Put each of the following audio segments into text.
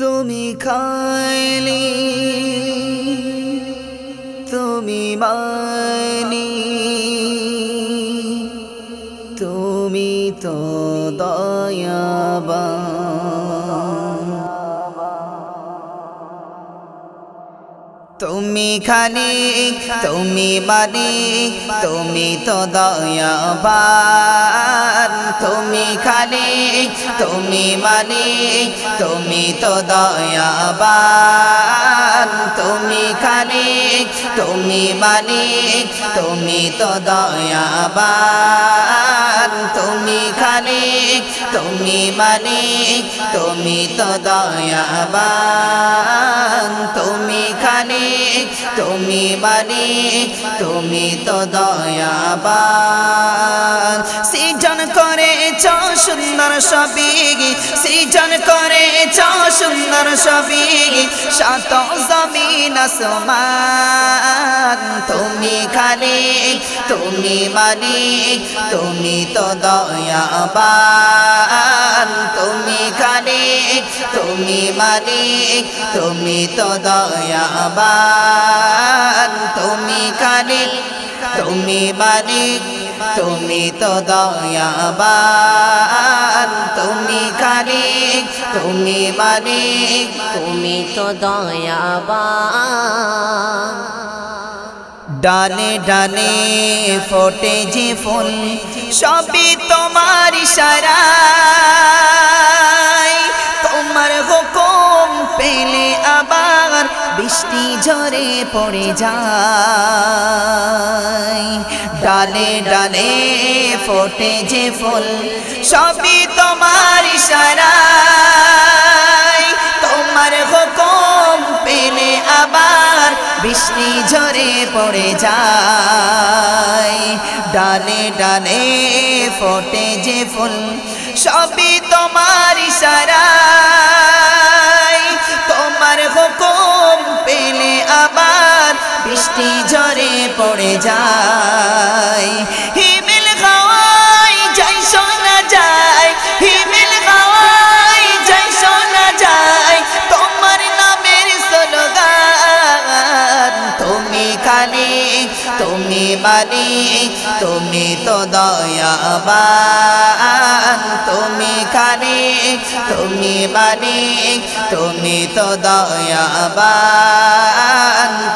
তুমি খাইলি তুমি মানি তুমি তো দয়াবা তুমি খালি তুমি বালি তুমি তো দয়াবান। তুমি খালি তুমি বালি তুমি তো দয়াবান। তুমি খালি তুমি বালি তুমি তো দয়াবান। তুমি খালি তুমি বালি তুমি তো দয়াবান। তুমি খালি তুমি বালি তুমি তো দয়াবান। সৃজন করে চ সুন্দর সবি সৃজন করে চ সুন্দর সবি সাত জমিন তুমি খালি তুমি বালি তুমি তো দয়াবান। তুমি খালি তুমি বালি তুমি তো দয়াবান তুমি খালি তুমি বালি তুমি তো দয়াবান তুমি খালি তুমি বালি তুমি তো দয়াবান ডানে ডানে ফোটে যে ফুল, সবই তোমার ইশারায়। তোমার হুকুম পেলে আবার বৃষ্টি ঝরে পড়ে যায়। ডালে ডালে ফোটে যে ফুল, সবই তোমার ইশারায়। তোমার হুকুম পেলে আবার বৃষ্টি ঝরে পড়ে যায়। ডালে ডালে ফোটে যে ফুল, সবই তোমার ইশারায়। বৃষ্টি ঝরে পড়ে যায়। তুমি বালি তুমি তো দয়াবান, তুমি খালি তুমি বালি তুমি তো দয়াবান,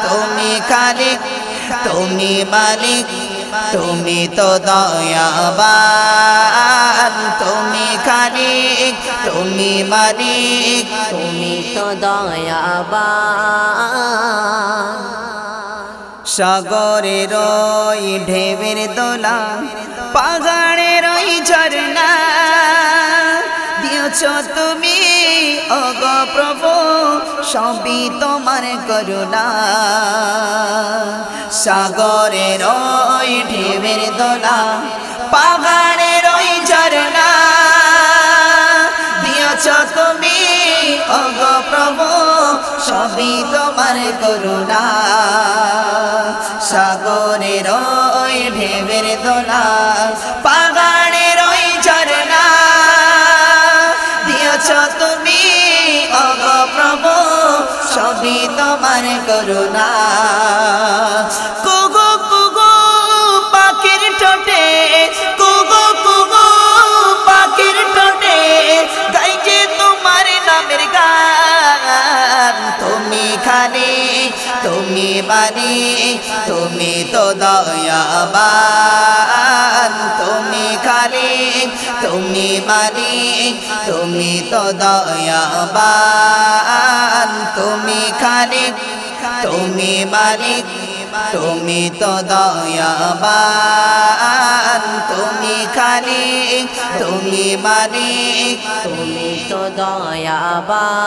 তুমি খালি তুমি মালিক তুমি তো দয়াবান, তুমি খালিক তুমি মালিক তুমি তো দয়াবান। সাগরের ওই ঢেবের দোলা পাহাড়ের ওই ঝর্ণা। দিয়েছ তুমি অগ প্রভু, সবই তোমার করুণা। সাগরের ওই ঢেবের দোলা পাহাড়ের ওই ঝর্ণা। দিয়েছ তুমি অগ প্রভু, সবই তোমার করুণা। সাগরের ওই ঢেবের দোলা পাহাড়ের ওই ঝরনা দিয়েছ তুমি অগ প্রভু সবই তোমার করুণা। তুমি বালি তুমি তো দয়াবান, তুমি খালি তুমি মালিক তুমি তো দয়াবান, তুমি খালি তুমি মালিক তুমি তো দয়াবান।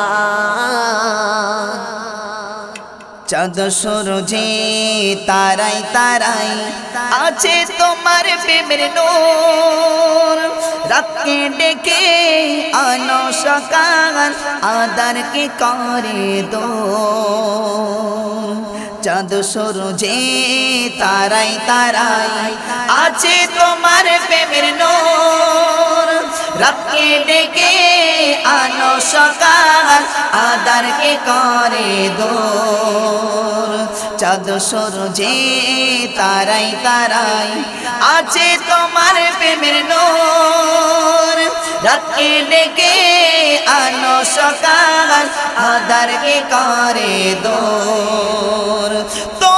চাঁদ সূরজে তারাই তারাই আছে তোমার প্রেমের নূর। রাতকে ডেকে আনো সকাল, আদারকে করে দো চাঁদ সূরজে তারাই তারাই আছে তোমার প্রেমের নূর। রাতকে ডেকে আনো সকাল আদারকে করে দোর চাঁদ যে তারাই তারাই আছে তোমার প্রেমের নোর। রাতকে ডেকে আনো সকাল আদারকে করে দোর তোমার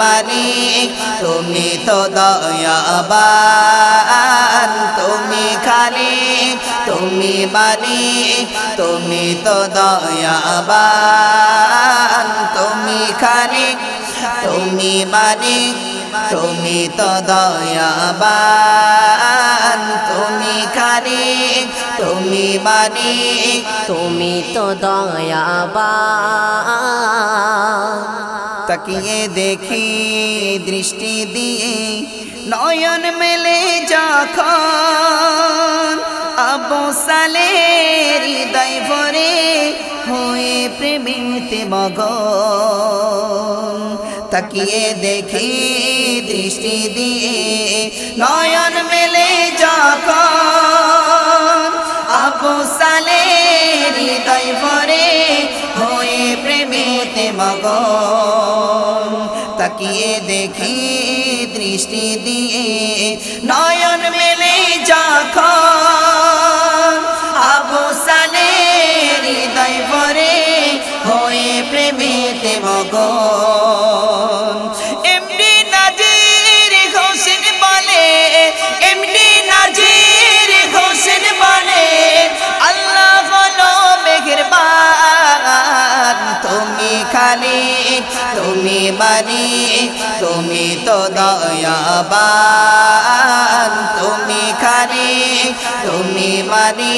মালিক তুমি তো দয়াবান, তুমি খালিক তুমি মালিক তুমি তো দয়াবান, তুমি খালিক তুমি মালিক তুমি তো দয়াবান, তুমি খালিক তুমি মালিক তুমি তো দয়াবান। তাকিয়ে দেখি, দৃষ্টি দিয়ে নয়ন মেলে যখন। আবু সালের হৃদয় ভরে হয়ে প্রেমেতে মগন। তাকিয়ে দেখি, দৃষ্টি দিয়ে নয়ন মেলে যখন। আবু সালের হৃদয় ভরে হয়ে প্রেমেতে মগন। তাকিয়ে দেখি দৃষ্টি দিয়ে নয়ন মেলে যখন দয়াবান তুমি খালি তুমি মানি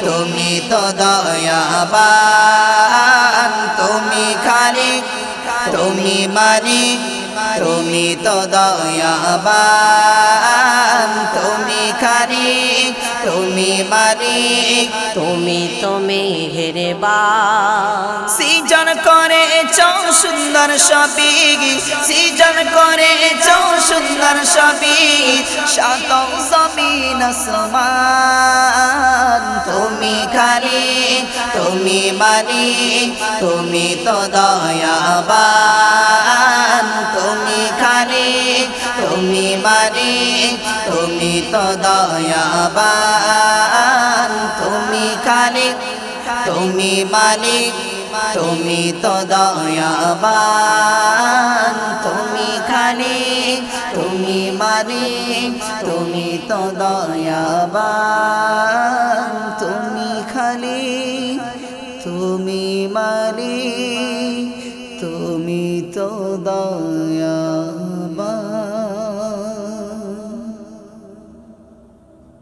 তুমি তো দয়াবান তুমি খালি তুমি মানি তুমি তো দয়াবান তুমি খালি তুমি মালিক তুমি তো করে চৌ সুন্দর সবই সৃজন করে চৌ সুন্দর সবই শত জমিন সমান তুমি খালি তুমি মালিক তুমি তো দয়াবান। তুমি খালি তুমি মালিক তুমি তো দয়াবান। তুমি খালিক তুমি মালিক তুমি তো দয়াবান, তুমি খালি তুমি মারি তুমি তো দয়াবান, তুমি খালি তুমি মারি তুমি তো দয়া